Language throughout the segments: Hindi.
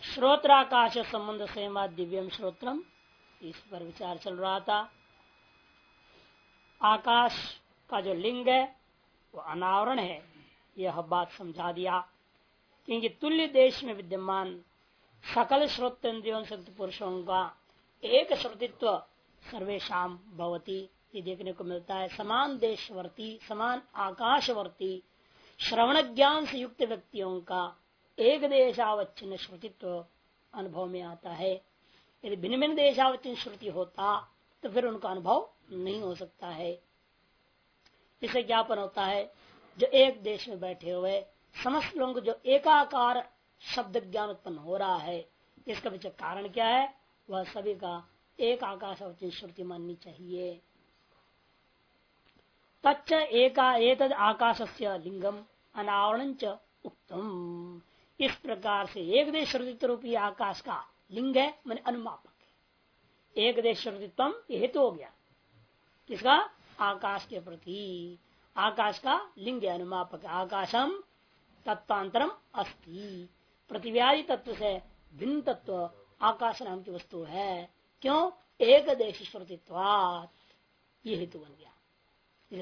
श्रोत्राकाश संबंध से दिव्यम श्रोत्रम। इस पर विचार चल रहा था। आकाश का जो लिंग है, वो अनावरण है। यह बात समझा दिया। क्योंकि तुल्य देश में विद्यमान सकल श्रोतेन्द्रियों से पुरुषों का एक श्रोतित्व सर्वेशा भवती। ये देखने को मिलता है। समान देशवर्ती, समान आकाशवर्ती, श्रवण ज्ञान से युक्त व्यक्तियों का एक देशावच्छिन्न श्रुतित्व अनुभव में आता है। यदि भिन्न भिन्न देशावच्छिन्न श्रुति होता तो फिर उनका अनुभव नहीं हो सकता है। इसे ज्ञापन होता है, जो एक देश में बैठे हुए, समस्त लोगों को जो एकाकार शब्द ज्ञान उत्पन्न हो रहा है, इसका पीछे कारण क्या है? वह सभी का एक आकाश श्रुति माननी चाहिए। तच्च एका एतद आकाश से लिंगम अनावरण उत्तम इस प्रकार से एक देश रूपी आकाश का लिंग है, मैंने अनुमापक एक देश श्रुतित्व हेतु हो गया। किसका? आकाश के प्रति। आकाश का लिंग है, अनुमापक आकाशम तत्वांतरम अस्ति। प्रतिव्याधि तत्व से भिन्न तत्व आकाश नाम की वस्तु है। क्यों? एक देश श्रुतित्व ये हेतु बन गया।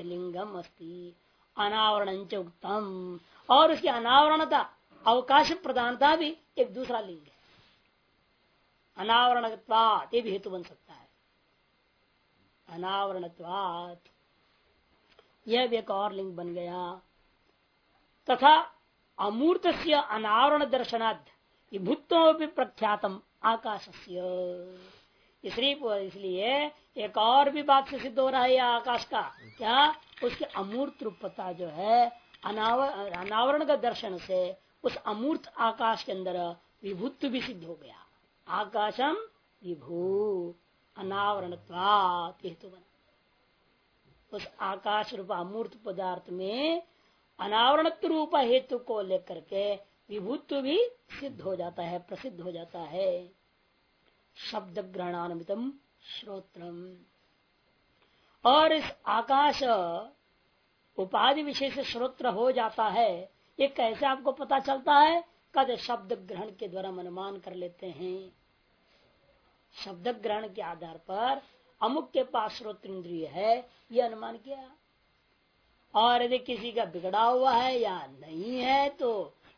लिंगम अस्ति। अनावरण उत्तम और उसकी अनावरणता अवकाश प्रधानता भी एक दूसरा लिंग है। अनावरणत्वात, ये भी हेतु बन सकता है। अनावरणत्वात, यह भी एक और लिंग बन गया। तथा अमूर्त से अनावरण दर्शनाद भूतों भी प्रख्यातम आकाश इसलिए एक और भी बात से सिद्ध हो रहा है आकाश का। क्या? उसके अमूर्त रूपता जो है अनावर अनावरण का दर्शन से उस अमूर्त आकाश के अंदर विभुत्व भी सिद्ध हो गया। आकाशम विभू अनावरण हेतु बना उस आकाश रूप अमूर्त पदार्थ में अनावरण रूप हेतु को लेकर के विभुत्व भी सिद्ध हो जाता है, प्रसिद्ध हो जाता है। शब्द ग्रहणान्वितम श्रोत्रम। और इस आकाश उपाधि विशेष श्रोत्र हो जाता है ये कैसे आपको पता चलता है? कद शब्द ग्रहण के द्वारा अनुमान कर लेते हैं। शब्द ग्रहण के आधार पर अमुक के पास श्रोत इंद्रिय है यह अनुमान किया। और यदि किसी का बिगड़ा हुआ है या नहीं है तो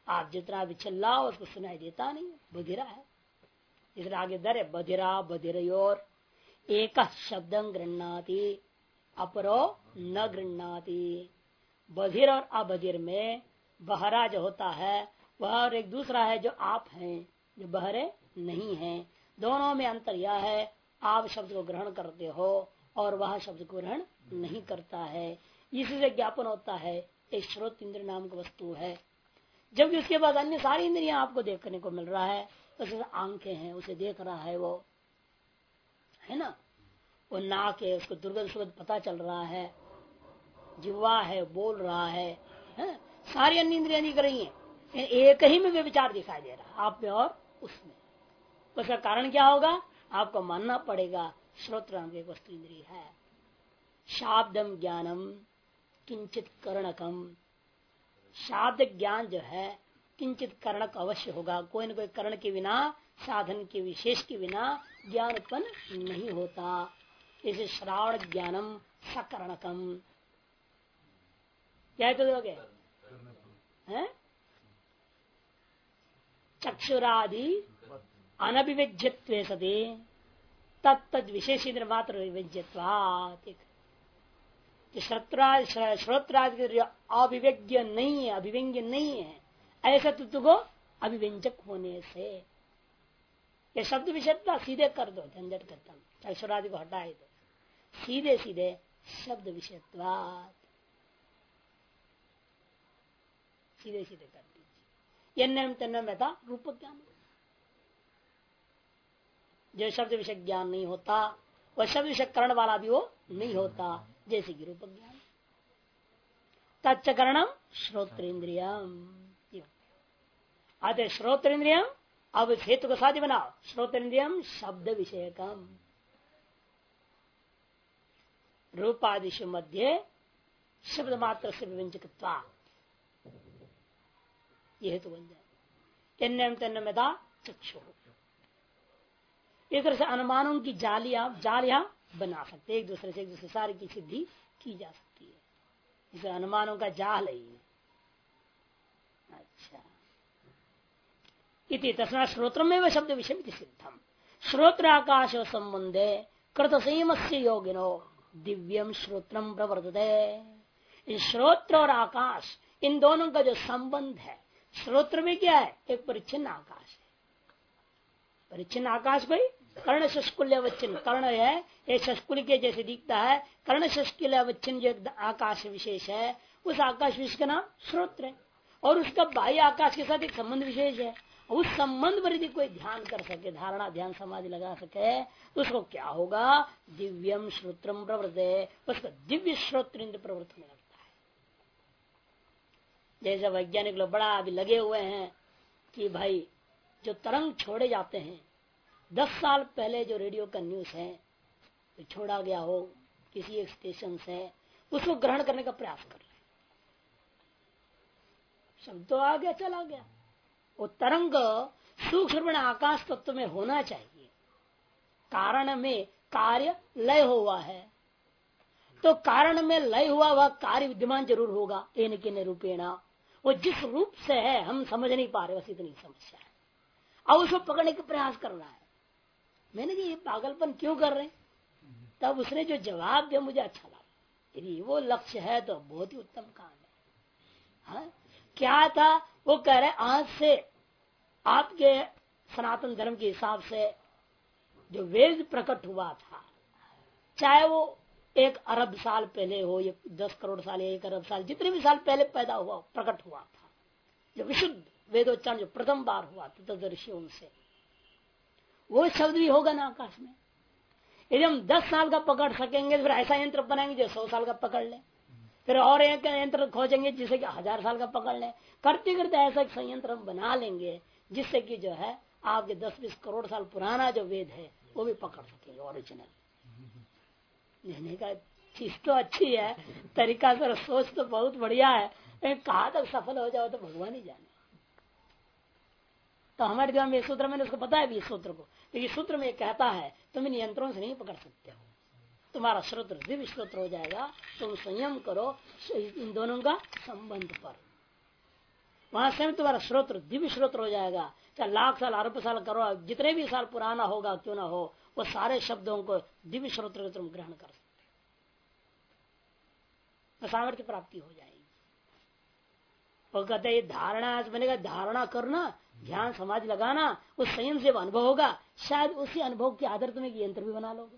आप जितना भी चिल्लाओ, उसको सुनाई देता नहीं बधिरा है। इसलिए आगे दर है बधिरा बधिर एक शब्द गृहणाती, अपरो न गृहणाती। बधिर और अबधिर में बहरा जो होता है वह और एक दूसरा है जो आप हैं जो बहरे नहीं हैं। दोनों में अंतर यह है आप शब्द को ग्रहण करते हो और वह शब्द को ग्रहण नहीं करता है। इसी से ज्ञापन होता है एक श्रोत इंद्र नाम की वस्तु है। जबकि उसके बाद अन्य सारी इंद्रिया आपको देखने को मिल रहा है उसके आँखें हैं उसे देख रहा है वो। है ना? वो नाक है उसको दुर्गंध सुगंध पता चल रहा है जिवा है बोल रहा है, है? सारी अन्य इंद्रिया दिख रही है। एक ही में विचार दिखाई दे रहा आप में और उसमें। उसका कारण क्या होगा? आपको मानना पड़ेगा श्रोत्र एक वस्तु इंद्रिय है। शाब्दम ज्ञानम, किंचित कर्णकम। शाब्द ज्ञान जो है, किंचित कर्णक अवश्य होगा। कोई न कोई कर्ण के बिना, साधन के विशेष के बिना ज्ञान उत्पन्न नहीं होता। इसे श्रावण ज्ञानम सकर्णकम। क्या तो दोगे चक्षुरादि अनभिव्यज्य सदी तत्त विशेष मात्र श्रोत्रादि अभिव्यज्ञ नहीं है, अभिव्यंग्य नहीं है। ऐसा तत्व को अभिव्यंजक होने से। ये शब्द विषयता सीधे कर दो, झंझट खत्म। चक्षुरादि को हटाए दो। सीधे सीधे शब्द विषयत्वाद सीधे सीधे कर दीजिए यम तन्नम यथा रूप ज्ञान जो शब्द विषय ज्ञान नहीं होता, वह शब्द विषय करण वाला भी वो नहीं होता, जैसे कि रूप ज्ञान तत्करणम श्रोत्रेन्द्रियम आते श्रोत्रेन्द्रियम अब इस हेतु को साध्य बनाओ। श्रोत्रेन्द्रियम शब्द विषयकम रूपादिश मध्य शब्द मात्र से विव्यंजकत्वा ये हेतु बन जाए। तन्नम तन्नम यथा चक्षु इस तरह से अनुमानों की जालियाँ जाल यहाँ बना सकते एक दूसरे से, एक दूसरे सारी की सिद्धि की जा सकती है। इसे अनुमानों का जाल है अच्छा। इति तस्मा श्रोत्र में शब्द विषय सिद्धम। श्रोत्र आकाश संबंधे कृत संयम से योगिनो दिव्यम श्रोत्रम प्रवर्तते। श्रोत्र और आकाश, इन दोनों का जो संबंध है श्रोत्र में क्या है? एक परिच्छिन्न आकाश है। परिच्छिन्न आकाश भाई कर्ण शस्कुल्य वच्चन कर्ण है, ये शस्कुल के जैसे दिखता है। कर्ण शस्कुल्य वच्चन जो आकाश विशेष है, उस आकाश विशेष का नाम श्रोत्र है। और उसका बाह्य आकाश के साथ एक संबंध विशेष है। उस संबंध पर यदि कोई ध्यान कर सके, धारणा, ध्यान, समाधि लगा सके तो उसको क्या होगा? दिव्यम श्रोत्रम प्रवृत्त। उसका दिव्य श्रोत्र प्रवृत्त होने जैसे वैज्ञानिक लोग बड़ा अभी लगे हुए हैं कि भाई, जो तरंग छोड़े जाते हैं, दस साल पहले जो रेडियो का न्यूज़ है तो छोड़ा गया हो, किसी एक स्टेशन से, उसको ग्रहण करने का प्रयास कर रहे शब्द तो आ गया, चला गया। वो तरंग सूक्ष्म आकाश तत्व में होना चाहिए। कारण में कार्य लय हुआ है। तो कारण में लय हुआ, वह कार्य विद्यमान ज़रूर होगा। इन के निरूपेणा वो जिस रूप से है, हम समझ नहीं पा रहे, बस इतनी समस्या है। अब उसको पकड़ने का प्रयास कर रहा है। मैंने कि ये पागलपन क्यों कर रहे तब उसने जो जवाब दिया, मुझे अच्छा लगा। यदि वो लक्ष्य है तो बहुत ही उत्तम काम है। हा? क्या था? वो कह रहे, आज से आपके सनातन धर्म के हिसाब से जो वेद प्रकट हुआ था, चाहे वो एक अरब साल पहले हो, या दस करोड़ साल या एक अरब साल, जितने भी साल पहले पैदा हुआ, प्रकट हुआ था। जो विशुद्ध वेदोच्चारण जो प्रथम बार हुआ था तदर्शियों से। वो शब्द भी होगा ना आकाश में। यदि हम दस साल का पकड़ सकेंगे तो फिर ऐसा यंत्र बनाएँगे जो सौ साल का पकड़ ले। फिर और एक यंत्र खोजेंगे जिसे कि हज़ार साल का पकड़ ले। करते करते ऐसा संयंत्र हम बना लेंगे, जिससे कि जो है आपके दस बीस करोड़ साल पुराना जो वेद है, वो भी पकड़ सकेंगे ओरिजिनल लेने का चीज़ तो अच्छी है, तरीका से सोच तो बहुत बढ़िया है कहा तक सफल हो जाओ तो भगवान ही जाने। तो हमारे दिमाग में सूत्र, मैंने उसको बताया भी इस सूत्र को तो सूत्र में कहता है, तुम इन यंत्रों से नहीं पकड़ सकते हो। तुम्हारा श्रोत्र दिव्य श्रोत्र हो जाएगा, तुम संयम करो इन दोनों का संबंध पर। वहाँ से तुम्हारा श्रोत्र दिव्य श्रोत्र हो जाएगा। चाहे लाख साल, अरब साल करो, जितने भी साल पुराना होगा, क्यों ना हो वो सारे शब्दों को दिव्य श्रोत्र तुम ग्रहण कर सकते तो सामर्थ्य प्राप्ति हो जाएगी। वो कहते धारणा बनेगा धारणा करना, ध्यान समाधि लगाना, उस संयम से अनुभव होगा। शायद उसी अनुभव के आधार तुम्हें यंत्र भी बना लोगे।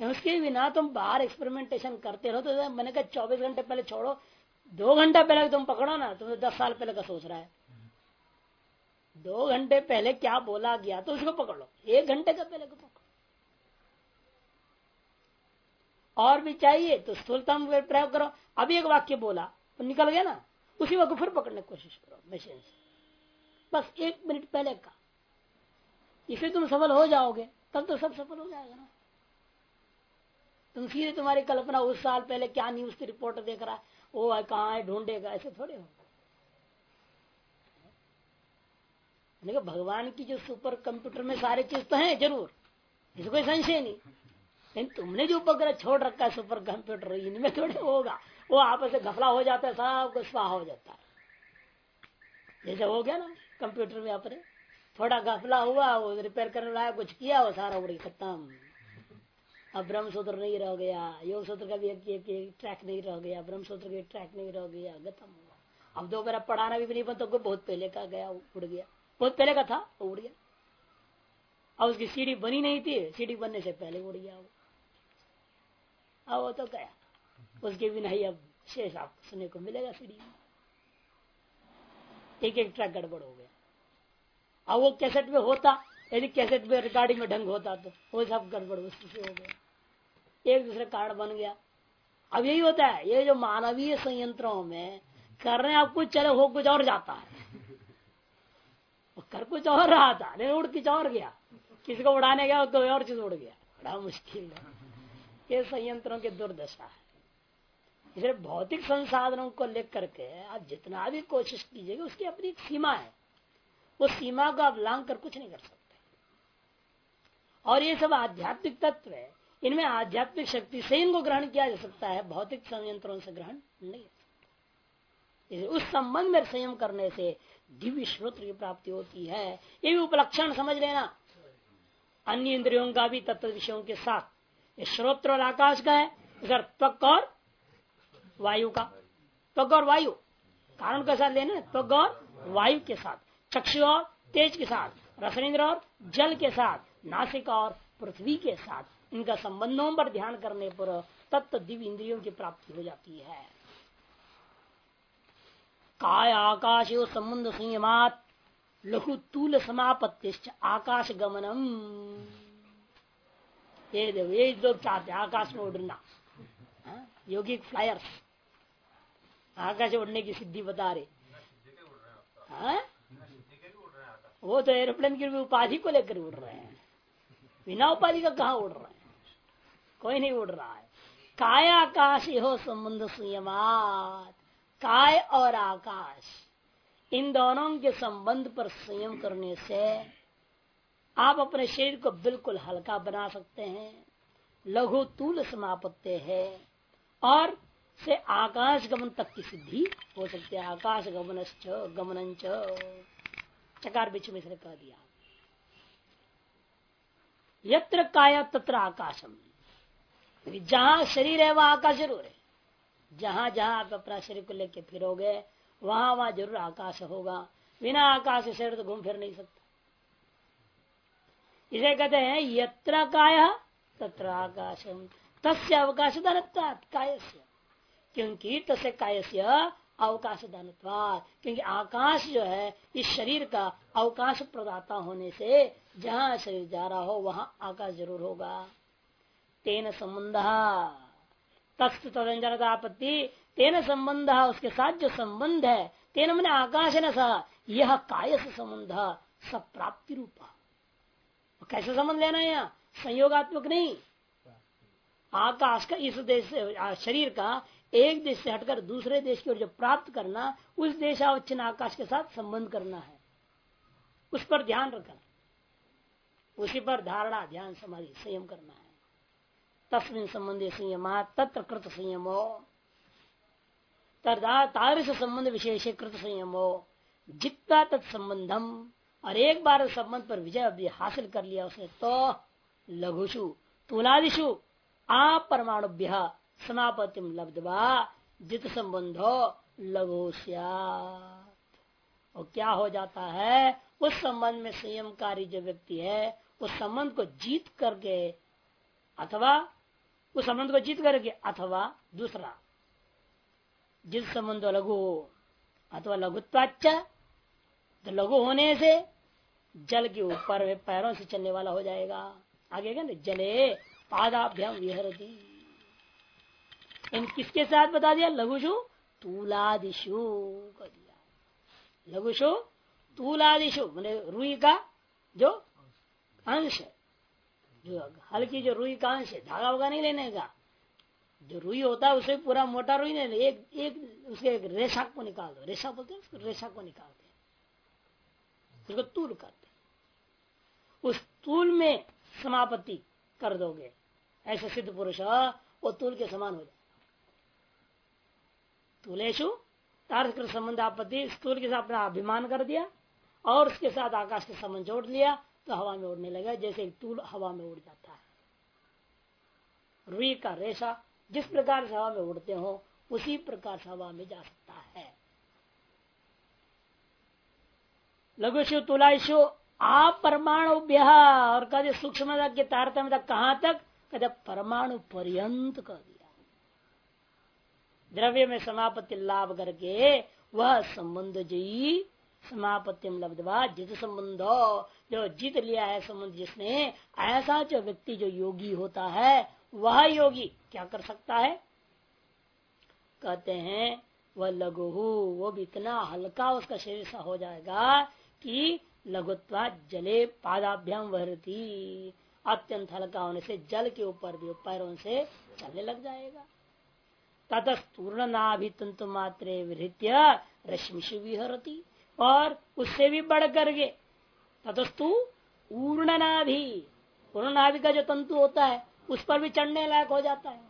उसके बिना तुम बाहर एक्सपेरिमेंटेशन करते रहो तो मैंने कहा, चौबीस घंटे पहले छोड़ो। दो घंटा पहले तुम पकड़ो ना, तुम दस साल पहले का सोच रहा है। दो घंटे पहले क्या बोला गया तो उसको पकड़ एक घंटे का पहले को पकड़ो। और भी चाहिए तो स्थूलता प्रयोग करो। अभी एक वाक्य बोला तो निकल गया ना? उसी वक्त फिर पकड़ने की कोशिश करो मशीन से। बस एक मिनट पहले का। इसे तुम सफल हो जाओगे, तब तो सब सफल हो जाएगा ना। तुम सीधे तुम्हारी कल्पना उस साल पहले क्या न्यूज़ की रिपोर्ट देख रहा है? वो कहा है? ढूंढेगा, ऐसे थोड़े हो देखो भगवान की जो सुपर कंप्यूटर में सारे चीज़ तो है ज़रूर। इसको कोई संशय नहीं। लेकिन तुमने जो उपग्रह छोड़ रखा है सुपर कंप्यूटर इनमें थोड़े होगा। वो आपस से घफला हो जाता है सब स्वाहा हो जाता है। जैसे हो गया ना कंप्यूटर में अपने। थोड़ा घफला हुआ वो रिपेयर करने लाया कुछ किया वो सारा उड़ी खत्म। अब ब्रह्म सूत्र नहीं रह गया। योग सूत्र का भी एक, एक, ट्रैक नहीं रह गया। ब्रह्म सूत्र का ट्रैक नहीं रह गया। खत्म हुआ। अब दो बार पढ़ाना भी नहीं बनता तो बहुत पहले का गया उड़ गया। बहुत पहले का था, वो उड़ गया। अब उसकी सीढ़ी बनी नहीं थी, सीढ़ी बनने से पहले उड़ गया वो। अब वो तो गया। उसके बिना ही अब शेष आपको सुनने को मिलेगा सीढ़ी एक एक ट्रैक गड़बड़ हो गया। अब वो कैसेट में होता, यदि कैसेट में रिकॉर्डिंग में ढंग होता तो वो सब गड़बड़ उससे हो गया। एक दूसरे कार्ड बन गया। अब यही होता है, ये जो मानवीय संयंत्रों में कर रहे हैं आप कुछ चले हो, कुछ और जाता है। कर कुछ और रहा था नहीं उड़ कुछ और गया। किसी को उड़ाने गया कोई और चीज़ उड़ गया। बड़ा मुश्किल है। ये संयंत्रों की दुर्दशा है। इसलिए भौतिक संसाधनों को लेकर के आप जितना भी कोशिश कीजिएगा, उसकी अपनी एक सीमा है। उस सीमा को आप लांग कर कुछ नहीं कर सकते। और ये सब आध्यात्मिक तत्व है। इनमें आध्यात्मिक शक्ति से इनको ग्रहण किया जा सकता है। भौतिक संयंत्रों से ग्रहण नहीं उस संबंध में संयम करने से दिव्य श्रोत्र की प्राप्ति होती है। ये भी उपलक्षण समझ लेना। अन्य इंद्रियों का भी तत्व विषयों के साथ। ये श्रोत्र और आकाश का है, इधर त्वक और वायु का। त्वक और वायु, कारण के साथ लेना त्वक और वायु के साथ। चक्षु और तेज के साथ रसनेन्द्र और जल के साथ, नासिक और पृथ्वी के साथ। इनका संबंधों पर ध्यान करने पर तत्व दिव्य इंद्रियों की प्राप्ति हो जाती है। काय आकाश संबंध संयमात लघु तूल समापत्ति आकाश गमनम ये देखो ये लोग चाहते आकाश में उड़ना? योगिक फ्लायर्स आकाश उड़ने की सिद्धि बता रहे? वो तो एरोप्लेन की उपाधि को लेकर उड़ रहे हैं बिना उपाधि का कहा उड़ रहे हैं कोई नहीं उड़ रहा है काय आकाश हो संबंध संयमात काय और आकाश, इन दोनों के संबंध पर संयम करने से आप अपने शरीर को बिल्कुल हल्का बना सकते हैं, लघु तूल समापत्ते है, और से आकाश गमन तक की सिद्धि हो सकती है। आकाश गमन गमन चकार बिच में से कह दिया। यत्र काया तत्र आकाशम। जहाँ शरीर है, वह आकाश ज़रूर है। जहाँ जहाँ आप अपना शरीर को लेके फिरोगे, वहाँ वहाँ ज़रूर आकाश होगा। बिना आकाश शरीर तो घूम फिर नहीं सकता। इसे कहते हैं, यत्र काय तत्र आकाश। तस्य अवकाश काय क्योंकि तस्य काय अवकाश दानत्वाद क्योंकि आकाश जो है, इस शरीर का अवकाश प्रदाता होने से जहाँ शरीर जा रहा हो, वहाँ आकाश ज़रूर होगा। तेन संबंध तस्त तदंजनता आपत्ति तेन संबंध, उसके साथ जो संबंध है, तेन मैंने आकाश न सा यह काय से संबंध सब प्राप्ति रूपा कैसे संबंध लेना है यहाँ? संयोगात्मक नहीं। आकाश का इस देश से शरीर का एक देश से हटकर दूसरे देश की ओर जो प्राप्त करना, उस देश देशावच्छिन्न आकाश के साथ संबंध करना है। उस पर ध्यान रखना। उसी पर धारणा, ध्यान, समाधि, संयम करना है। तस्मिन संबंधी संयम तत्र कृत संयमो तारस संबंध विशेष कृत संयमो जितना तत्संबंधम और एक बार संबंध पर विजय अभी हासिल कर लिया उसने तो लघुषु तुलादिशु अपरमाणुभ्य समापतिम लब्धवा जित संबंधो लघु और क्या हो जाता है, उस संबंध में संयमकारी जो व्यक्ति है, उस संबंध को जीत करके अथवा उस संबंध को जीत करके अथवा दूसरा। जिस संबंध लघु हो अथवा लघुत्वाच तो लघु होने से जल के ऊपर पैरों से चलने वाला हो जाएगा। आगे क्या जले पादाभ्याम विहरती। इन किसके साथ बता दिया? लघुशु तूलादिशु कर दिया। लघुशु तूलादिशु मैंने रुई का जो अंश है। हल्की जो रुई का अंश है धागा वगा नहीं लेने का जो रुई होता है उसे पूरा मोटा रुई नहीं एक एक, उसके एक रेशा को निकाल दो। रेशा बोलते हैं उसको? रेशा को निकालते हैं उसको तूल करते उस तूल में समापत्ति कर दोगे। ऐसे सिद्ध पुरुष वो तूल के समान हो जाए। तूलेशु तारक संबंध आपत्ति स्थूल के साथ अपना अभिमान कर दिया और उसके साथ आकाश के संबंध जोड़ लिया। तो हवा में उड़ने लगा, जैसे एक तूल हवा में उड़ जाता है। रुई का रेशा, जिस प्रकार से हवा में उड़ते हो, उसी प्रकार से हवा में जा सकता है। लघुशु तुलाशु आप परमाणु और कहते सूक्ष्म के तारतम्य कहाँ तक? कद परमाणु पर्यंत कर दिया। द्रव्य में समापत्ति लाभ करके वह संबंध जी समापत्तिम लब्धवा जित संबंधो जो जीत लिया है संबंध जिसने, ऐसा जो व्यक्ति जो योगी होता है, वह योगी क्या कर सकता है? कहते हैं, वह लघु वो भी इतना हल्का उसका शरीर सा हो जाएगा कि लघुत्वा जले पादाभ्याम वहरती, अत्यंत हल्का होने से जल के ऊपर भी, पैरों से चलने लग जाएगा। ततस्तूर्ण नाभितंतु मात्रे विहृत्य रश्मि विहरती। और उससे भी बढ़ करके। ततस्तु भी पूर्णनाभि का जो तंतु होता है, उस पर भी चढ़ने लायक हो जाता है।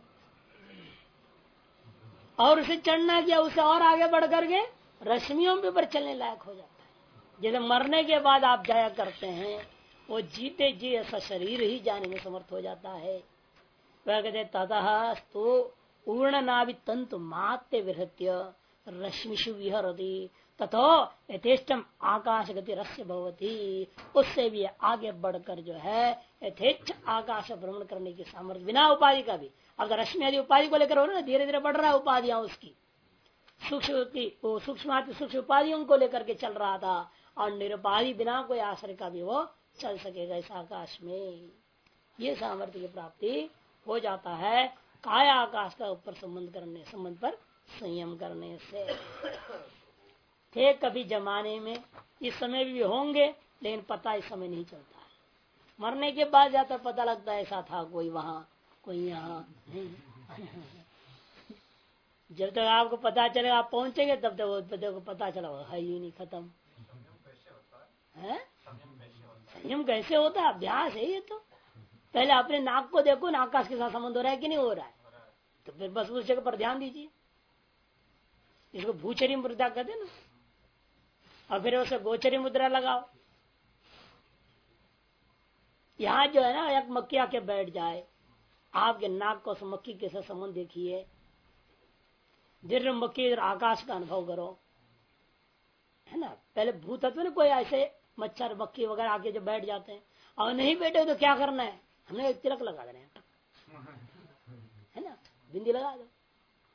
और उसे चढ़ना किया, उसे और आगे बढ़ करके रश्मियों के ऊपर चलने लायक हो जाता है। जैसे मरने के बाद आप जाया करते हैं, वो जीते जी ऐसा शरीर ही जाने में समर्थ हो जाता है। वह कहते ततः तो पूर्ण नाभि तंतु मात्य विहत्य रश्मिशु विहरती तथो यथेष्टम आकाश गति रस्य भवती। उससे भी आगे बढ़कर जो है यथेच आकाश भ्रमण करने की सामर्थ्य बिना उपाधि का भी। अगर रश्मि आदि उपाधि को लेकर हो ना धीरे धीरे बढ़ रहा है उपाधियाँ उसकी। सूक्ष्म सूक्ष्म उपाधियों को लेकर के चल रहा था, और निरुपाधि बिना कोई आश्रय का भी वो चल सकेगा इस आकाश में। ये सामर्थ्य की प्राप्ति हो जाता है काया आकाश का ऊपर संबंध करने, संबंध पर संयम करने से। थे कभी जमाने में, इस समय भी होंगे, लेकिन पता इस समय नहीं चलता है। मरने के बाद जाता पता लगता है, ऐसा था कोई वहाँ, कोई यहाँ जब तक आपको पता चलेगा, आप पहुँचेंगे, तब तक वो पता चला है ही नहीं खत्म। है? संयम कैसे होता है? अभ्यास है ये तो। पहले अपने नाक को देखो ना आकाश के साथ संबंध हो रहा है कि नहीं हो रहा है? तो फिर बस उस जगह पर ध्यान दीजिए। इसको भूचरी मुद्रा कहते ना। और फिर उसे गोचरी मुद्रा लगाओ। यहाँ जो है ना, एक मक्की आके बैठ जाए। आपके नाक को मक्की के साथ संबंध देखिए। दीर्घ मक्की आकाश का अनुभव करो। है ना? पहले भूतत्व ने कोई ऐसे मच्छर, मक्खी वगैरह आके जो बैठ जाते हैं। और नहीं बैठे तो क्या करना है? हमने एक तिलक लगा देना है ना? बिंदी लगा दो।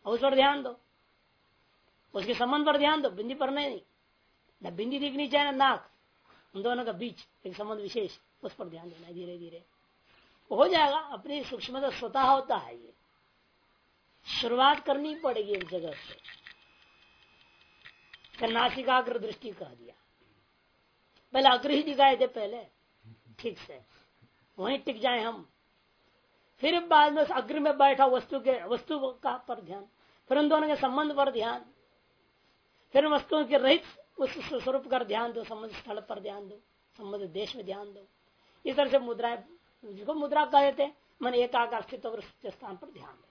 और उस पर ध्यान दो। उसके संबंध पर ध्यान दो। बिंदी पर नहीं। न बिंदी दिखनी चाहिए ना नाक। उन दोनों का बीच एक संबंध विशेष, उस पर ध्यान देना धीरे धीरे हो जाएगा, अपनी सूक्ष्म स्वतः होता है ये। शुरुआत करनी पड़ेगी एक जगह से। नासिकाग्र दृष्टि कह दिया। पहले अग्र ही दिखाए थे पहले। ठीक से। वहीं टिक जाए हम। फिर बाद में अग्र में बैठा वस्तु के, वस्तु का पर ध्यान। फिर उन दोनों के संबंध पर ध्यान। फिर वस्तुओं के रहित उस स्वरूप कर ध्यान दो, संबंध स्थल पर ध्यान दो, संबंध देश में ध्यान दो। इस तरह से मुद्राएँ, जिसको मुद्रा कह देते मन एक आकार स्थित स्थान पर ध्यान देना।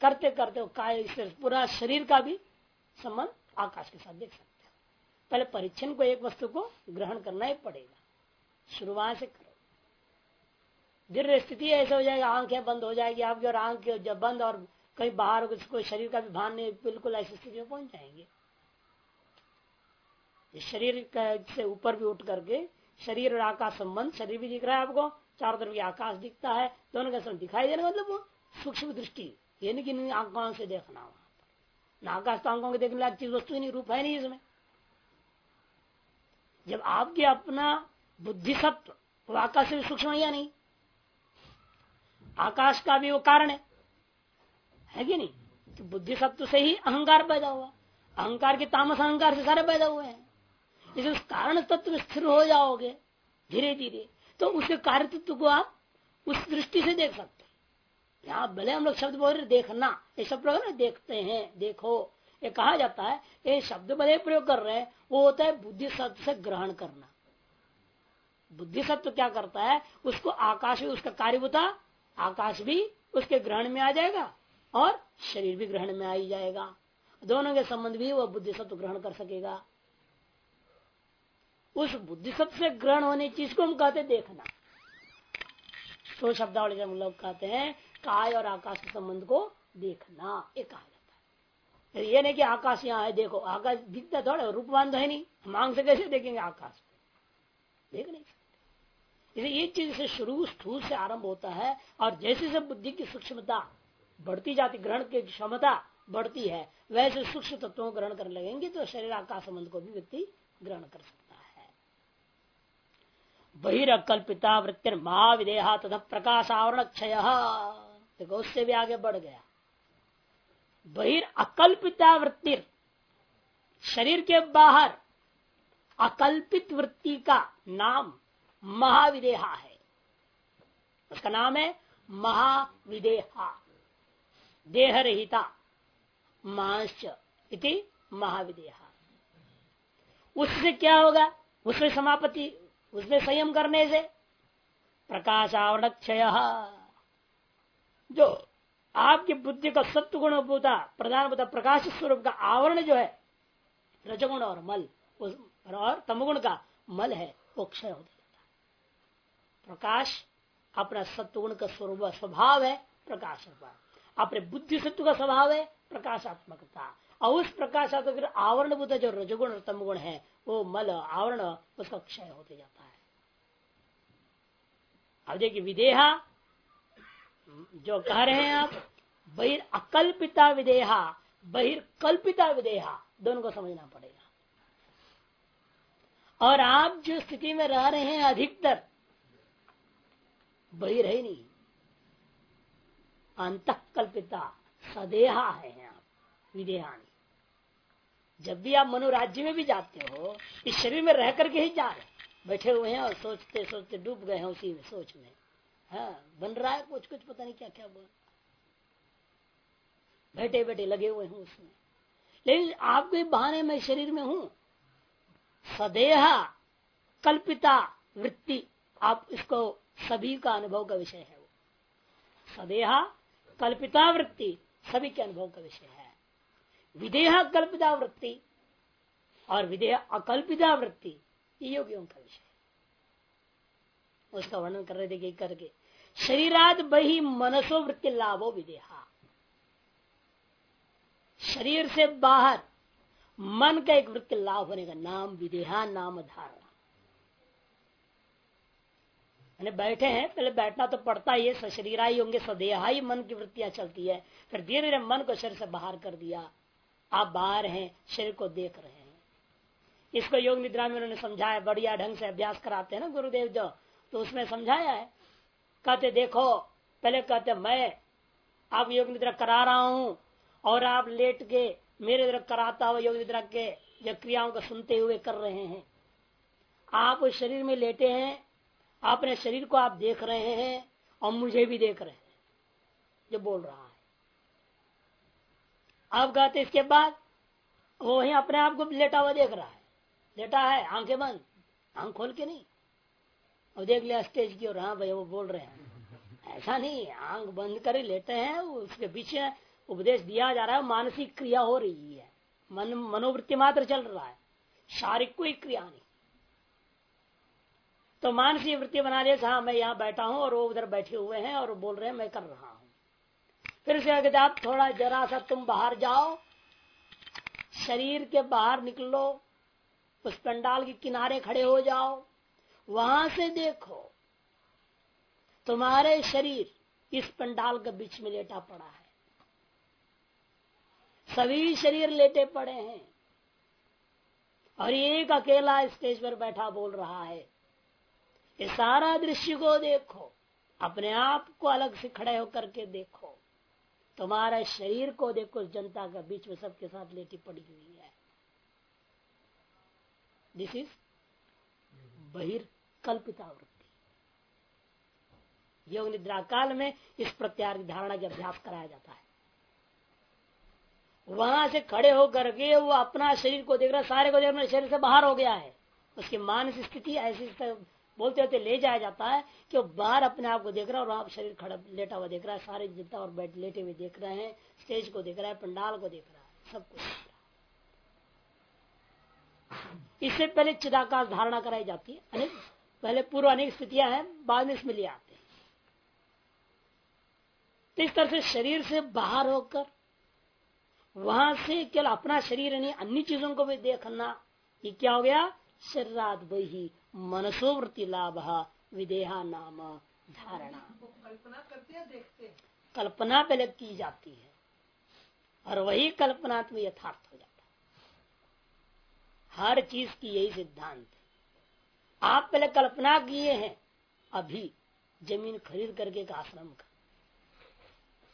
करते करते काय पूरा शरीर का भी संबंध आकाश के साथ देख सकते हैं। पहले परीक्षण को एक वस्तु को ग्रहण करना ही पड़ेगा। शुरुआत से करो। दीर्घ स्थिति ऐसे हो जाएगा, आँखें बंद हो जाएगी आपकी और आँख जब बंद और कहीं बाहर कोई शरीर का भी भान नहीं, बिल्कुल ऐसी स्थिति में पहुँच जाएँगे। शरीर से ऊपर भी उठ करके शरीर और आकाश संबंध, शरीर भी दिख रहा है आपको, चारों तरफ़ आकाश दिखता है, दोनों का संबंध दिखाई देना मतलब सूक्ष्म दृष्टि, ये नहीं कि आँखों से देखना वहाँ पर आकाश तो आँखों के देखने लायक चीज़ वस्तु नहीं, रूप है नहीं इसमें। जब आपके अपना बुद्धि सत्व वो आकाश से भी सूक्ष्म या नहीं? आकाश का भी वो कारण है। है कि नहीं? तो बुद्धि सत्व से ही अहंकार पैदा हुआ। अहंकार के तामस अहंकार से सारे पैदा हुए हैं। इसे उस कारण तत्व में स्थिर हो जाओगे धीरे धीरे तो उसके कार्य तत्व को आप उस दृष्टि से देख सकते हैं। यहाँ भले हम लोग शब्द बोल रहे देखना, ये सब प्रयोग देखते हैं, देखो। ये कहा जाता है, ये शब्द भले प्रयोग कर रहे हैं, वो होता है बुद्धि सत्व से ग्रहण करना। बुद्धि सत्व क्या करता है, उसको आकाश भी, उसका कार्य होता, आकाश भी उसके ग्रहण में आ जाएगा और शरीर भी ग्रहण में आ ही जाएगा। दोनों के संबंध भी वह बुद्धि सत्व ग्रहण कर सकेगा। उस बुद्धि सबसे ग्रहण होने चीज़ को हम कहते देखना। तो शब्दावली हम लोग कहते हैं, काय और आकाश के संबंध को देखना ये कहा जाता है। ये नहीं कि आकाश यहाँ है, देखो, आकाश दिखता थोड़ा रूपवान तो है नहीं। मांग से कैसे देखेंगे आकाश को? देख नहीं सकते। ये चीज़ से शुरू, स्थूल से आरंभ होता है, और जैसे जैसे बुद्धि की सूक्ष्मता बढ़ती जाती, ग्रहण की क्षमता बढ़ती है, वैसे सूक्ष्म तत्वों ग्रहण करने लगेंगे तो शरीर आकाश संबंध को भी व्यक्ति ग्रहण कर सकता बहिर्कल्पिता वृत्ति महाविदेहा तथा प्रकाश आवरण क्षय देखो, उससे भी आगे बढ़ गया। बहिर्कल्पिता वृत्ति शरीर के बाहर अकल्पित वृत्ति का नाम महाविदेहा है। उसका नाम है महाविदेहा। देह रहिता मांस इति महाविदेहा। उससे क्या होगा? उसमें समापति उसमें संयम करने से प्रकाश आवरण क्षय जो आपकी बुद्धि का सत्व गुण होता, प्रधान होता, प्रकाश स्वरूप का आवरण जो है, रजगुण और मल और तमगुण का मल है, वो क्षय हो। जाता प्रकाश अपना सत्वगुण का स्वरूप, स्वभाव है, प्रकाश अपने बुद्धि सत्व का स्वभाव है, प्रकाशात्मकता। उस प्रकाशात्मक आवरण बुद्ध जो रजगुण और तमगुण है, वो मल, आवरण, उसका क्षय होते जाता है। अब देखिए, विदेहा, जो कह रहे हैं आप बहिर अकल्पिता विदेहा, बहिर्कल्पिता विदेहा, दोनों को समझना पड़ेगा। और आप जो स्थिति में रह रहे हैं अधिकतर बहिर है नहीं अंत कल्पिता सदेहा है आप विदेहानी जब भी आप मनोराज्य में भी जाते हो, इस शरीर में रह करके ही जा रहे बैठे हुए हैं और सोचते सोचते डूब गए हैं उसी में सोच में। हाँ बन रहा है कुछ कुछ पता नहीं क्या क्या बोल। बैठे बैठे लगे हुए हैं उसमें। लेकिन आपके बहाने में शरीर में हूँ। सदेहा कल्पिता वृत्ति, आप इसको सभी का अनुभव का विषय है वो। सदेहा कल्पिता वृत्ति, सभी के अनुभव का विषय है। विदेह कल्पिता वृत्ति और विदेह अकल्पिता वृत्ति, ये योगियों का विषय उसका वर्णन कर रहे थे करके, शरीराद बही मनसो वृत्ति लाभो विदेहा। शरीर से बाहर मन का एक वृत्ति लाभ होने का नाम विदेहा, नाम धारणा। मैंने बैठे हैं, पहले बैठना तो पड़ता ही है शरीर ही होंगे सदेहा ही मन की वृत्तियाँ चलती है, फिर धीरे धीरे मन को शरीर से बाहर कर दिया। आप बाहर हैं, शरीर को देख रहे हैं। इसको योग निद्रा में उन्होंने समझाया, बढ़िया ढंग से अभ्यास कराते हैं ना गुरुदेव जो तो उसमें समझाया है। कहते, देखो, पहले कहते, मैं आप योग निद्रा करा रहा हूँ, और आप लेट के मेरे तरफ़ कराता हुआ योग निद्रा के जो क्रियाओं को सुनते हुए कर रहे हैं। आप उस शरीर में लेटे हैं अपने शरीर को आप देख रहे हैं, और मुझे भी देख रहे हैं। जो बोल रहा आप कहते इसके बाद, वो वही अपने आप को लेटा हुआ देख रहा है। लेटा है, आँखें बंद, आँख खोल के नहीं। और देख लिया स्टेज की और हाँ भाई वो बोल रहे हैं। ऐसा नहीं, आँख बंद कर लेते हैं, उसके पीछे उपदेश दिया जा रहा है, मानसिक क्रिया हो रही है। मन, मनोवृत्ति मात्र चल रहा है। शारीरिक कोई क्रिया नहीं। तो मानसिक वृत्ति बना लिया हाँ मैं यहाँ बैठा हूँ और वो उधर बैठे हुए हैं और बोल रहे हैं, मैं कर रहा हूँ। फिर से अगर आप थोड़ा जरा सा तुम बाहर जाओ, शरीर के बाहर निकलो, उस पंडाल के किनारे खड़े हो जाओ, वहाँ से देखो, तुम्हारे शरीर इस पंडाल के बीच में लेटा पड़ा है। सभी शरीर लेटे पड़े हैं। और एक अकेला स्टेज पर बैठा बोल रहा है, ये सारा दृश्य को देखो, अपने आप को अलग से खड़े होकर के देखो। तुम्हारे शरीर को देखो जनता के बीच में सबके साथ लेटी पड़ी हुई है। दिस इज़ बहिर्कल्पिता वृत्ति। योग निद्रा काल में इस प्रत्यार धारणा का अभ्यास कराया जाता है। वहाँ से खड़े होकर के वो अपना शरीर को देख रहा सारे को देख रहा शरीर से बाहर हो गया है। उसकी मानसिक स्थिति ऐसी बोलते होते ले जाया जाता है कि बाहर अपने आप को देख रहा है और आप शरीर खड़ा, लेटा हुआ देख रहा है, सारे जितना और बैठ, लेटे हुए देख रहे हैं, स्टेज को देख रहा है, पंडाल को देख रहा है, सब कुछ देख रहा है। इससे पहले चिदाकाश धारणा कराई जाती है, अनेक, पहले पूर्व अनेक स्थितियाँ हैं, बाद में इसमें ले आते हैं। तो इस तरह से शरीर से बाहर होकर, वहाँ से केवल अपना शरीर नहीं अन्य चीज़ों को भी देखना, ये क्या हो गया? शरीराद वही मनसोवृत्ति लाभ, विदेहा नाम, धारणा। कल्पना करते हैं देखते कल्पना पहले की जाती है, और वही कल्पना में यथार्थ हो जाता है। हर चीज़ की यही सिद्धांत आप पहले कल्पना किए हैं, अभी ज़मीन खरीद करके एक आश्रम का।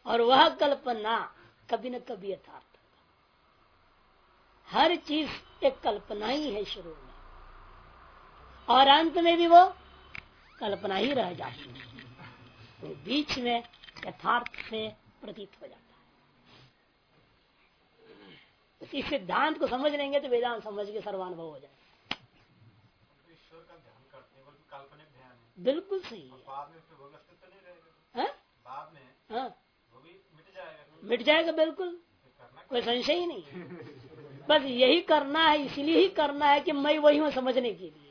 और वह कल्पना कभी न कभी यथार्थ हर चीज़ एक कल्पना ही है शुरू में। और अंत में भी वो कल्पना ही रह जाती है। तो बीच में यथार्थ से प्रतीत हो जाता है। इस सिद्धांत को समझ लेंगे तो वेदांत समझ के सर्वानुभव हो जाए बिल्कुल सही है। बाद में फिर वो अस्तित्व नहीं रहेगा। हैं? बाद में हाँ। वो भी मिट जाएगा। फिर मिट जाएगा बिल्कुल। कोई संशय ही नहीं है। बस यही करना है इसलिए ही करना है कि मैं वही हूँ समझने के लिए।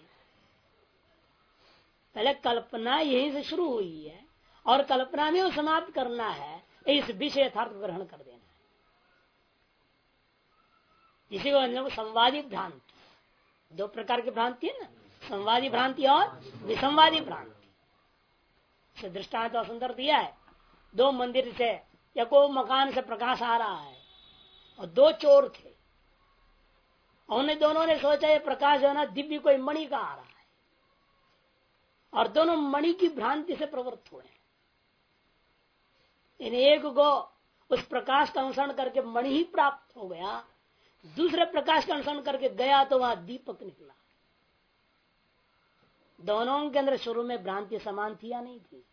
पहले कल्पना यहीं से शुरू हुई है और कल्पना में समाप्त करना है, इस विषय यथार्थ ग्रहण कर देना है। इसी को संवादी भ्रांति। दो प्रकार की भ्रांति है ना? संवादी भ्रांति और विसंवादी भ्रांति। दृष्टांत तो सुंदर दिया है। दो मंदिर से, या को मकान से प्रकाश आ रहा है, और दो चोर थे। उन्हें दोनों ने सोचा ये प्रकाश जो है ना, दिव्य कोई मणि का आ रहा है। और दोनों मणि की भ्रांति से प्रवृत्त हुए इन एक को उस प्रकाश का अनुसरण करके मणि ही प्राप्त हो गया, दूसरे प्रकाश का अनुसरण करके गया तो वहाँ दीपक निकला। दोनों के अंदर शुरू में भ्रांति समान थी या नहीं थी?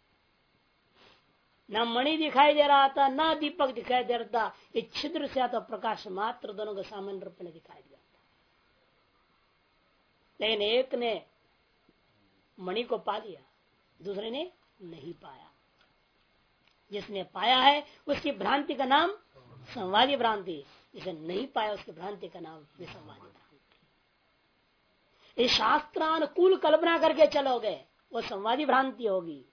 न मणि दिखाई दे रहा था, न दीपक दिखाई दे रहा था। ये छिद्र से आता प्रकाश मात्र दोनों का सामान्य रूप में दिखाई दिया था। लेकिन एक ने मणि को पा लिया, दूसरे ने नहीं पाया। जिसने पाया है, उसकी भ्रांति का नाम संवादी भ्रांति। जिसे नहीं पाया, उसकी भ्रांति का नाम विसंवादी भ्रांति। शास्त्रानुकूल कल्पना करके चलोगे, वो संवादी भ्रांति होगी।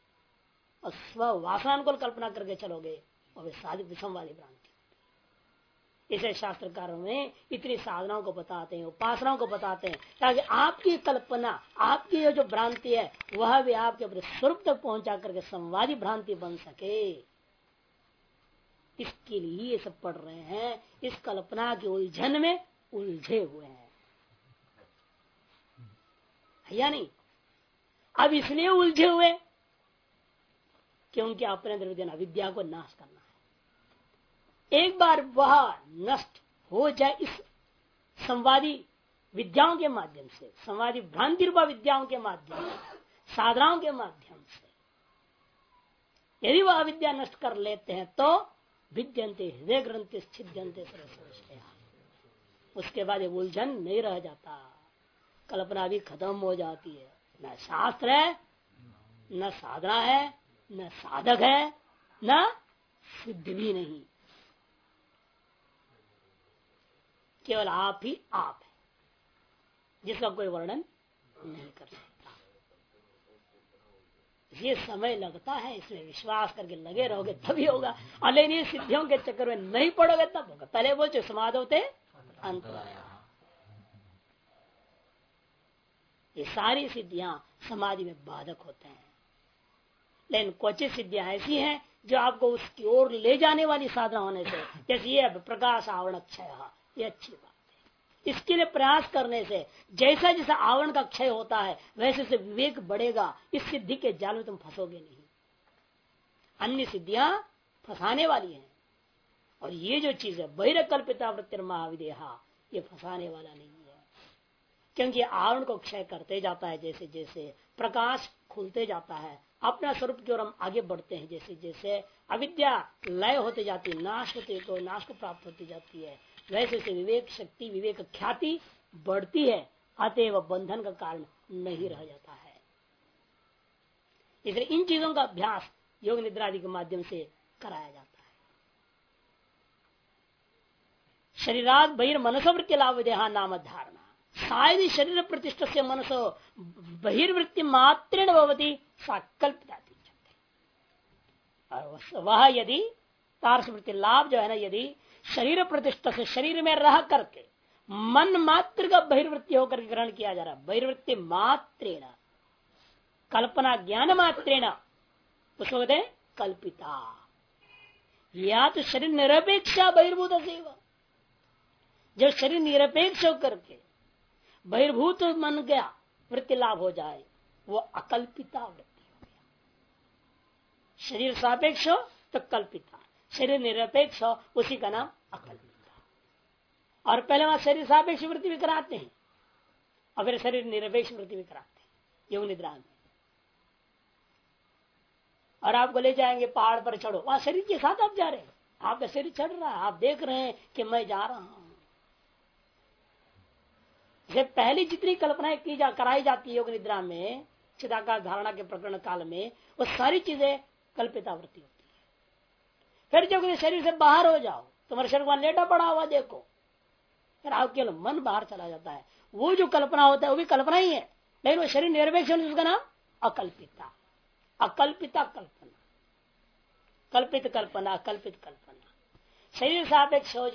और स्व वासनानुकूल कल्पना करके चलोगे, वो विसंवादी भ्रांति। इसे शास्त्रकारों में इतनी साधनाओं को बताते हैं, उपासनाओं को बताते हैं, ताकि आपकी कल्पना, आपकी जो भ्रांति है, वह भी आपके अपने स्वरूप तक पहुँचा करके संवादी भ्रांति बन सके। इसके लिए ये सब पढ़ रहे हैं, इस कल्पना के उलझन में उलझे हुए हैं। या नहीं? अब इसलिए उलझे हुए, क्योंकि अपने अंदर विद्या को नाश करना है। एक बार वह नष्ट हो जाए इस संवादी विद्याओं के माध्यम से, संवादी भ्रांति रूपा विद्याओं के माध्यम से, साधनाओं के माध्यम से, यदि वह विद्या नष्ट कर लेते हैं तो विद्यंते हृदय ग्रंथि छिद्यंते उसके बाद ये उलझन नहीं रह जाता। कल्पना भी खत्म हो जाती है। न शास्त्र है, न साधना है, न साधक है, न सिद्ध भी नहीं। केवल आप ही आप है, जिसका कोई वर्णन नहीं कर सकता। ये समय लगता है, इसमें विश्वास करके लगे रहोगे, तभी होगा। अले सिद्धियों के चक्कर में नहीं पड़ोगे, तब होगा। पहले वो जो समाध होते अंत ये सारी सिद्धियाँ समाधि में बाधक होते हैं। लेकिन क्वचित सिद्धियाँ ऐसी हैं, जो आपको उसकी ओर ले जाने वाली साधना होने से, जैसे ये प्रकाश आवरण क्षय। ये अच्छी बात है। इसके लिए प्रयास करने से, जैसा जैसा आवरण का क्षय होता है, वैसे से विवेक बढ़ेगा। इस सिद्धि के जाल में तुम फंसोगे नहीं। अन्य सिद्धियाँ फंसाने वाली हैं। और ये जो चीज़ है, बहिर्कल्पिता वृत्ति महाविदेहा, ये फंसाने वाला नहीं है। क्योंकि आवरण को क्षय करते जाता है, जैसे जैसे प्रकाश खुलते जाता है, अपना स्वरूप ओर हम आगे बढ़ते हैं, जैसे जैसे अविद्या लय होते जाती है नाश होते तो नाश को प्राप्त होती जाती है। वैसे से विवेक शक्ति, विवेक ख्याति बढ़ती है, अतएव बंधन का कारण नहीं रह जाता है। इसलिए इन चीज़ों का अभ्यास योग निद्रा आदि के माध्यम से कराया जाता है। शरीरात बहिर्मनसोवृत्ति लाभ देहा नाम धारणा। शायद शरीर प्रतिष्ठा से मनसो बहिर्वृत्ति मात्रेण भवती, साकल्पिता वह यदि तारस्मृति लाभ जो है ना, यदि शरीर प्रतिष्ठा से, शरीर में रह करके, मन मात्र का बहिर्वृत्ति होकर ग्रहण किया जा रहा है। बहिर्वृत्ति मात्रेण, कल्पना ज्ञान मात्रेण, उसको कहते कल्पिता। या तो शरीर निरपेक्ष बहिर्भूत सेवा जब शरीर निरपेक्ष होकर के बहिर्भूत मन गया वृत्ति लाभ हो जाए, वो अकल्पिता वृत्ति हो गया। शरीर सापेक्ष हो तो कल्पिता। शरीर निरपेक्ष हो, उसी का नाम अकल्पिता और पहले वहाँ शरीर सापेक्ष वृत्ति भी कराते हैं। और फिर शरीर निरपेक्ष वृत्ति भी कराते हैं। योग निद्रा में और आपको ले जाएँगे पहाड़ पर चढ़ो। वहाँ शरीर के साथ आप जा रहे हैं। आपका शरीर चढ़ रहा है। आप देख रहे हैं कि मैं जा रहा हूँ। जैसे पहली जितनी कल्पनाएँ की जा, कराई जाती है योग निद्रा में चिदाकार धारणा के प्रकरण काल में, वो सारी चीज़ें कल्पितावृत्ति होती है। फिर जब शरीर से बाहर हो जाओ तुम्हारे शरीर वहाँ लेटा पड़ा हुआ, देखो। आप केवल मन बाहर चला जाता है। वो जो कल्पना होता है, वो भी कल्पना ही है। लेकिन वो शरीर निरपेक्ष उसका नाम अकल्पिता। अकल्पिता कल्पना। कल्पित कल्पना कल्पित कल्पना। शरीर सापेक्ष हो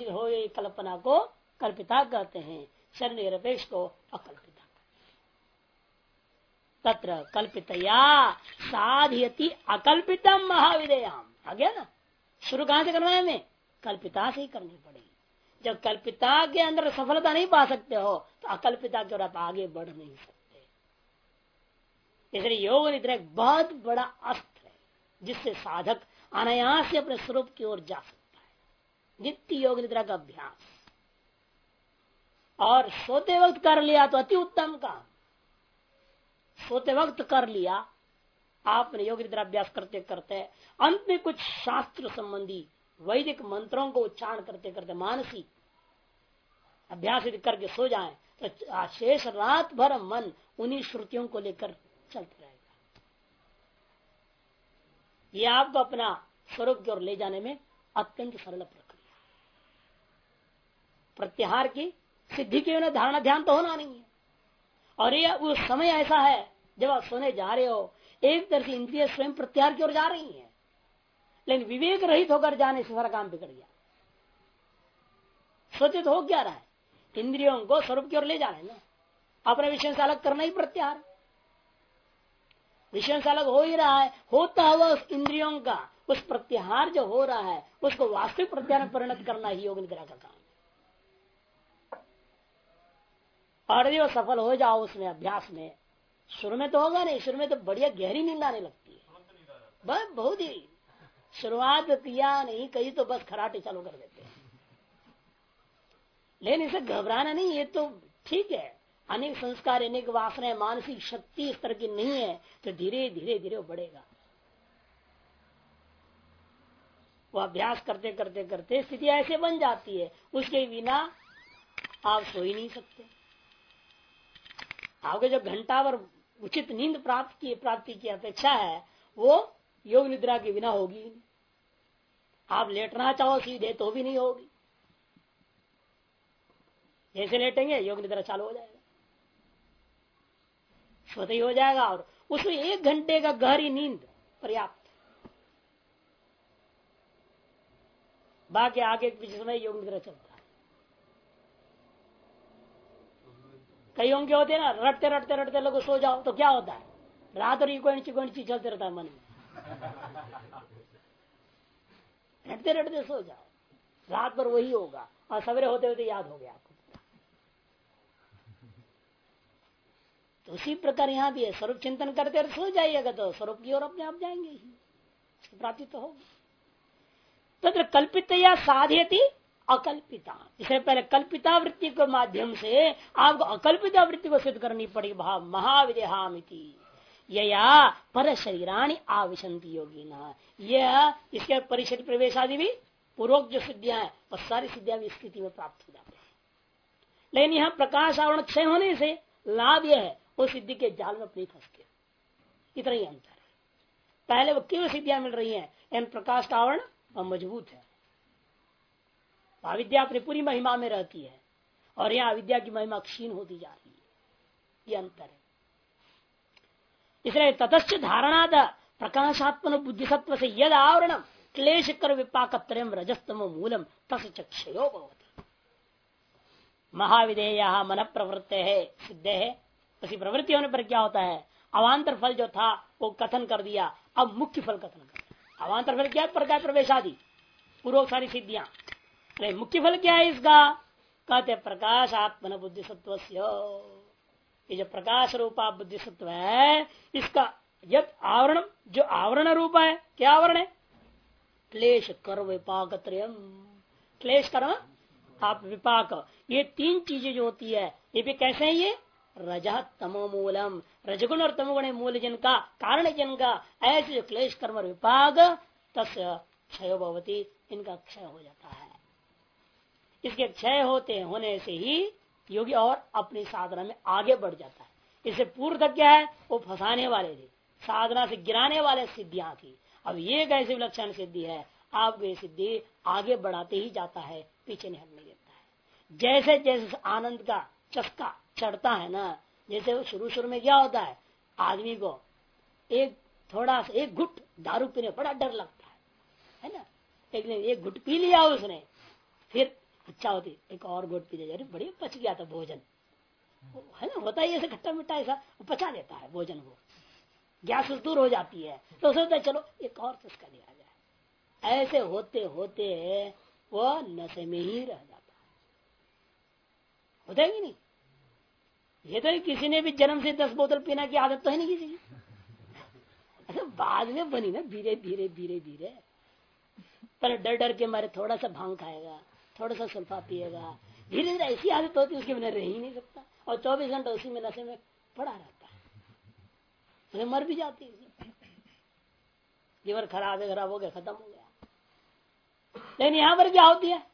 कल्पना को कल्पिता कहते हैं। शरीर निरपेक्ष को अकल्पिता। तत्र कल्पितया साधयति अकल्पितम महाविदयाम आ गया ना? शुरू कहाँ से करना है हमें? कल्पिता से ही करनी पड़ेगी जब कल्पिता के अंदर सफलता नहीं पा सकते हो तो अकल्पिता की ओर आप आगे बढ़ नहीं सकते। इसलिए योग निद्रा एक बहुत बड़ा अस्त्र है, जिससे साधक अनायास से अपने स्वरूप की ओर जा सकता है। नित्य योग निद्रा का अभ्यास। और सोते वक्त कर लिया तो अति उत्तम काम। सोते वक्त कर लिया आपने योग निद्रा अभ्यास करते करते अंत में कुछ शास्त्र संबंधी वैदिक मंत्रों को उच्चारण करते करते मानसी अभ्यास करके सो जाए तो शेष रात भर मन उन्हीं श्रुतियों को लेकर चलते रहेगा। ये आपको अपना स्वरूप की ओर ले जाने में अत्यंत सरल प्रक्रिया। प्रत्याहार की सिद्धि के धारणा ध्यान तो होना नहीं है। और ये वो समय ऐसा है, जब आप सोने जा रहे हो, एक तरह से इंद्रिय स्वयं प्रत्याहार की ओर जा रही है। लेकिन विवेक रहित होकर जाने से सारा काम बिगड़ गया। सोचे तो हो क्या रहा है? इंद्रियों को स्वरूप की ओर ले जाना है ना। अपने विषय से अलग करना ही प्रत्याहार। विषय से अलग हो ही रहा है। होता हुआ उस इंद्रियों का उस प्रत्याहार जो हो रहा है, उसको वास्तविक प्रत्याहार परिणत करना ही योग का काम और जो सफल हो जाओ उसमें, अभ्यास में, शुरू में तो होगा नहीं, शुरू में तो बढ़िया गहरी नींद आने लगती है। बहुत ही शुरुआत किया नहीं, कहीं तो बस खराटे चालू कर देते लेकिन इसे घबराना नहीं, ये तो ठीक है। अनेक संस्कार, अनेक वासनाएँ, मानसिक शक्ति इस तरह की नहीं है तो धीरे धीरे धीरे वो बढ़ेगा। वो अभ्यास करते करते करते स्थिति ऐसे बन जाती है, उसके बिना आप सो ही नहीं सकते। आपके जो घंटा पर उचित नींद प्राप्त की, प्राप्ति की अपेक्षा है, वो योग निद्रा के बिना होगी आप लेटना चाहो, सीधे तो भी नहीं होगी। जैसे लेटेंगे, योग निद्रा चालू हो जाएगा। स्वतः ही जाएगा और उसमें एक घंटे का गहरी नींद पर्याप्त। बाकी आगे पीछे समय योग निद्रा चलता है। कई होंगे होते हैं ना रटते रटते रटते लोग सो जाओ तो क्या होता है? रात और चीज़ चलते रहता है मन में। रटते रटते सो जाओ। रात भर वही होगा। और सवेरे होते होते याद हो गया आपको। तो उसी प्रकार यहाँ भी है। स्वरूप चिंतन करते सो जाइएगा तो स्वरूप की ओर अपने आप जाएँगे ही। प्राप्ति तो होगी। तथा कल्पित या साधयती अकल्पिता। इससे पहले कल्पिता वृत्ति के माध्यम से आपको अकल्पिता वृत्ति को सिद्ध करनी पड़ी। भाव महाविदेहामिति। या पर शरीरानी आविशंति योगी न यह इसके परिषद प्रवेश आदि भी पूर्वक जो सिद्धियाँ है, वह सारी सिद्धियाँ भी स्थिति में प्राप्त हो जाते हैं। लेकिन यहाँ प्रकाश आवरण क्षय होने से लाभ यह है, वो सिद्धि के जाल में अपनी फंस गया। इतना ही अंतर है। पहले वो क्यों सिद्धियाँ मिल रही है? इन प्रकाश का आवरण मज़बूत है। अविद्या अपनी पूरी महिमा में रहती है और यहाँ अविद्या की महिमा क्षीण होती जा रही है। ये अंतर है। इसलिए ततश्च धारणाद प्रकाशात्मन बुद्धिसत्व से यद आवरण क्लेश कर विपाक रजस्तम मूलम तस् क्षयो भवती। महाविधेय मन प्रवृत्त है सिद्ध। है उसी प्रवृत्ति होने पर क्या होता है? अवान्तर फल जो था, वो कथन कर दिया। अब मुख्य फल कथन कर अवान्तर फल क्या प्रकार प्रवेश आदि पूर्व सारी सिद्धियाँ। मुख्य फल क्या है इसका? कहते प्रकाश आत्मन बुद्धि सत्व ये जो प्रकाश रूपा बुद्धि सत्व है, इसका यद आवरण जो आवरण रूप है, क्या आवरण है? क्लेश कर विपाक क्लेश कर्म आप विपाक। ये तीन चीज़ें जो होती है, ये भी कैसे है ये? रज तमो मूलम रजगुण और तमोगुण मूल जिनका, कारण जिनका। ऐसे जो क्लेश कर्म विपाक, तस् क्षय भवती, इनका क्षय हो जाता है। इसके क्षय होते होने से ही योगी और अपनी साधना में आगे बढ़ जाता है। इससे पूर्व तक क्या है, वो फंसाने वाले थे। साधना से गिराने वाले सिद्धियाँ थी। अब ये एक ऐसी विलक्षण सिद्धि है? आपको ये सिद्धि आगे बढ़ाते ही जाता है, पीछे नहीं हटने देता है। जैसे जैसे आनंद का चस्का चढ़ता है ना, जैसे वो शुरू शुरू में क्या होता है? आदमी को एक थोड़ा सा, एक घुट दारू पीने बड़ा डर लगता है। है ना? एक दिन एक घुट पी लिया उसने, फिर अच्छा होती एक और गोट पी जाए बड़ी पच गया था भोजन। है ना, होता है ऐसे, खट्टा मिट्टा ऐसा पचा देता है भोजन को। गैस दूर हो जाती है तो सोचता चलो, एक और चस्का दिया जाए। ऐसे होते होते वो नशे में ही रह जाता है। होता है नहीं? ये तो किसी ने भी जन्म से दस बोतल पीना की आदत तो है नहीं किसी की। ऐसा बाद में बनी ना, धीरे धीरे धीरे धीरे। पर डर डर के मारे थोड़ा सा भाँग खाएगा। थोड़ा सा सल्फा पिएगा। धीरे धीरे ऐसी आदत होती उसके बिना रह ही नहीं सकता। और चौबीस घंटे उसी में नशे में पड़ा रहता है। उसे मर भी जाती है लीवर खराब है, खराब हो गया, खत्म हो गया। लेकिन यहाँ पर क्या होती है?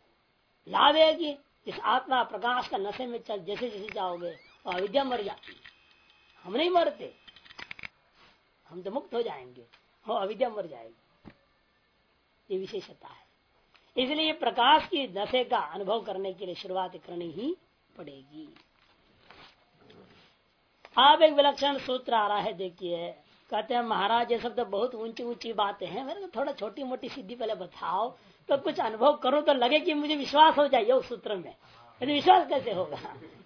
लाभ है कि इस आत्मा प्रकाश का नशे में चल, जैसे जैसे जाओगे और अविद्या मर जाती हम नहीं मरते। हम तो मुक्त हो जाएँगे। हम अविद्या मर जाएगी। ये विशेषता है। इसलिए प्रकाश की दशे का अनुभव करने के लिए शुरुआत करनी ही पड़ेगी। अब एक विलक्षण सूत्र आ रहा है, देखिए। कहते हैं, महाराज, ये सब तो बहुत ऊँची ऊँची बातें हैं। मेरे थोड़ा छोटी मोटी सिद्धि पहले बताओ। तो कुछ अनुभव करो तो लगे कि मुझे विश्वास हो जाए उस सूत्र में। यदि विश्वास कैसे होगा?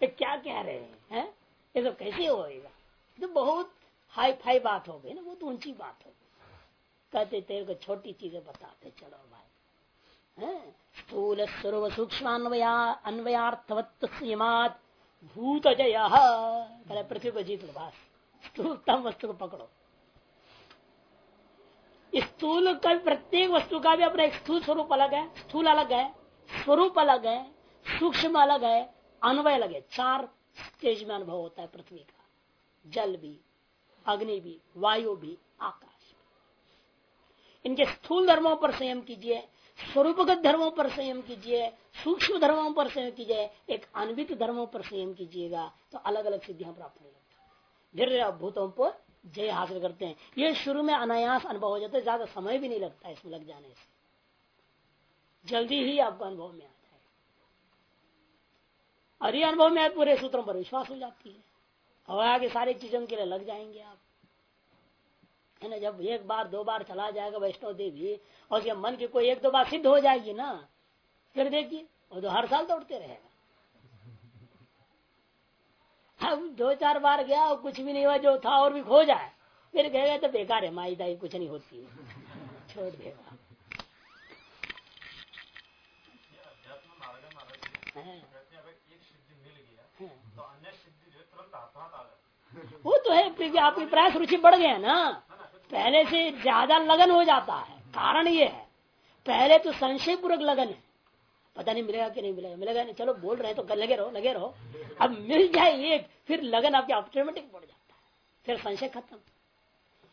ये क्या कह रहे हैं, है? ये सब कैसे होएगा? तो बहुत हाई फाई बात हो गई ना, बहुत ऊँची बात हो गई। कहते, तेरे को छोटी चीज़ें बताते, चलो भाई। स्थूल सूक्ष्म भूत जय पहले पृथ्वी को जीत लो बस स्थूलतम वस्तु को पकड़ो स्थूल का प्रत्येक वस्तु का भी अपना एक स्थूल स्वरूप अलग है। स्थूल अलग है, स्वरूप अलग है, सूक्ष्म अलग है, अन्वय अलग है। चार स्टेज में अनुभव होता है पृथ्वी का। जल भी, अग्नि भी, वायु भी, आकाश भी। इनके स्थूल धर्मों पर संयम कीजिए। स्वरूपगत धर्मों पर संयम कीजिए, सूक्ष्म धर्मों पर संयम कीजिए, एक अनवित धर्मों पर संयम कीजिएगा तो अलग अलग सिद्धियाँ प्राप्त होने लगता धीरे भूतों पर जय हासिल करते हैं। ये शुरू में अनायास अनुभव हो जाता है, ज़्यादा समय भी नहीं लगता इसमें लग जाने से। जल्दी ही आपको अनुभव में आता है। और ये अनुभव में पूरे सूत्रों पर विश्वास हो जाती है। और आगे सारी चीज़ों के लिए लग जाएँगे आप। है ना जब एक बार दो बार चला जाएगा वैष्णव देवी और उसके मन की कोई एक दो बार सिद्ध हो जाएगी ना फिर देखिए वो तो हर साल दौड़ते रहेगा। अब दो चार बार गया और कुछ भी नहीं हुआ जो था और भी खो जाए। फिर गए तो बेकार है माई दाई कुछ नहीं होती छोड़ देगा तो हाथ आ जाती वो तो है क्योंकि आपकी प्रयास रुचि बढ़ गया ना। पहले से ज़्यादा लगन हो जाता है। कारण ये है, पहले तो संशय पूर्वक लगन है। पता नहीं मिलेगा कि नहीं मिलेगा। मिलेगा नहीं, चलो बोल रहे हैं तो लगे रहो लगे रहो। अब मिल जाए एक फिर लगन आपके ऑटोमेटिक बढ़ जाता है। फिर संशय खत्म।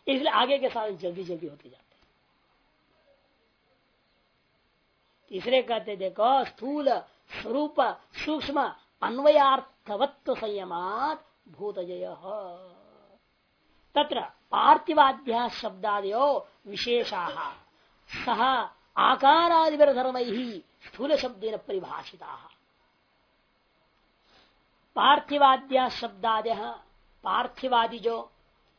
इसलिए आगे के साथ जल्दी जल्दी होते जाते तीसरे कहते, देखो, स्थूल स्वरूप सूक्ष्म अन्वयार्थवत्व संयमात भूत जय तत्र पार्थिवाद्या शब्दादयो विशेषा सह आकारादिवर धर्म ही स्थूल शब्द परिभाषिता पार्थिवाद्या शब्दादय पार्थिवादि जो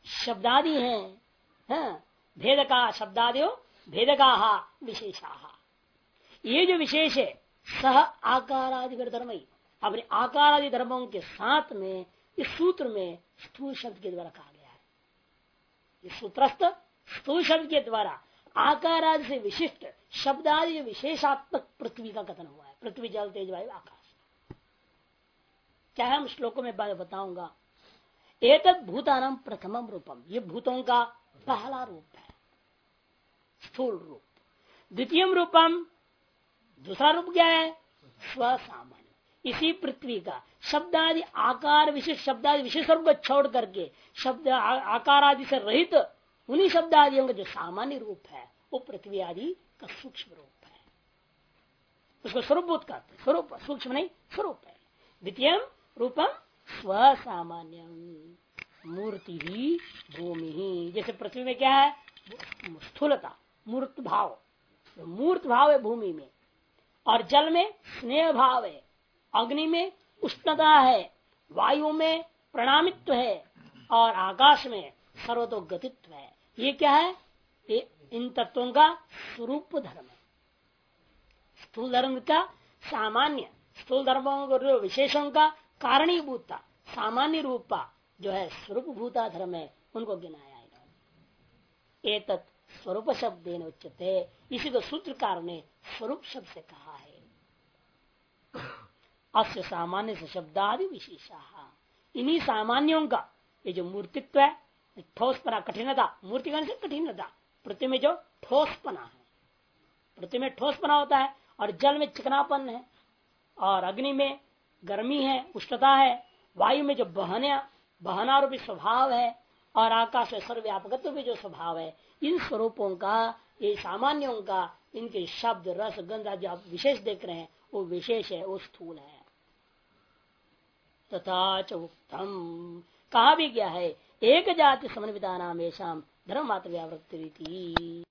शब्दादि हैं, है? भेद का शब्दादयो भेदका विशेषा ये जो विशेष है सह आकारादिगर धर्म अपने आकारादि धर्मों के साथ में, इस सूत्र में स्थूल शब्द के द्वारा कहा इस सूत्रस्थ स्थूल शब्द के द्वारा आकार आदि से विशिष्ट शब्द आदि विशेषात्मक पृथ्वी का कथन हुआ है। पृथ्वी जल, तेज वायु, आकाश। क्या हम श्लोकों में बताऊँगा। एक भूतानाम प्रथमम रूपम ये भूतों का पहला रूप है। स्थूल रूप। द्वितीय रूपम दूसरा रूप क्या है? स्वसामान्य। इसी पृथ्वी का। शब्द आदि आकार विशेष शब्द आदि विशेष रूप को छोड़ करके शब्द आकार आदि से रहित उन्हीं शब्द आदियों का जो सामान्य रूप है, वो पृथ्वी आदि का सूक्ष्म रूप है। उसको स्वरूप कहते स्वरूप, सूक्ष्म नहीं, स्वरूप है। द्वितीय रूपम स्व सामान्य मूर्ति ही भूमि ही। जैसे पृथ्वी में क्या है? स्थूलता, मूर्त भाव। मूर्त भाव है भूमि में। और जल में स्नेह भाव है। अग्नि में उष्णता है, वायु में प्रणामित्व है और आकाश में सर्वतो गतित्व है। ये क्या है? ये इन तत्वों का स्वरूप धर्म है। स्थूल धर्म का सामान्य, स्थूल धर्मों विशेषों का कारणीभूता, सामान्य रूपा जो है स्वरूप भूता धर्म है, उनको गिनाया एक तत्व स्वरूप शब्द उच्चते इसी को सूत्रकार ने स्वरूप शब्द से कहा है। अस्य सामान्य से शब्दादि विशेषा। इन्हीं सामान्यों का ये जो मूर्तित्व है ठोसपना कठिनता, मूर्ति से कठिनता, पृथ्वी में जो ठोसपना है। पृथ्वी में ठोसपना होता है और जल में चिकनापन है और अग्नि में गर्मी है, उष्णता है, वायु में जो बहने बहना रूपी स्वभाव है और आकाश में सर्वव्यापकत्व भी जो स्वभाव है, इन स्वरूपों का, ये सामान्यों का, इनके शब्द, रस, गंध जो आप विशेष देख रहे हैं, वो विशेष है, वो स्थूल है। तथा च उत्तम कहा भी गया है एक जाति समन्विता नाम धर्म मात्र व्यावृत्ति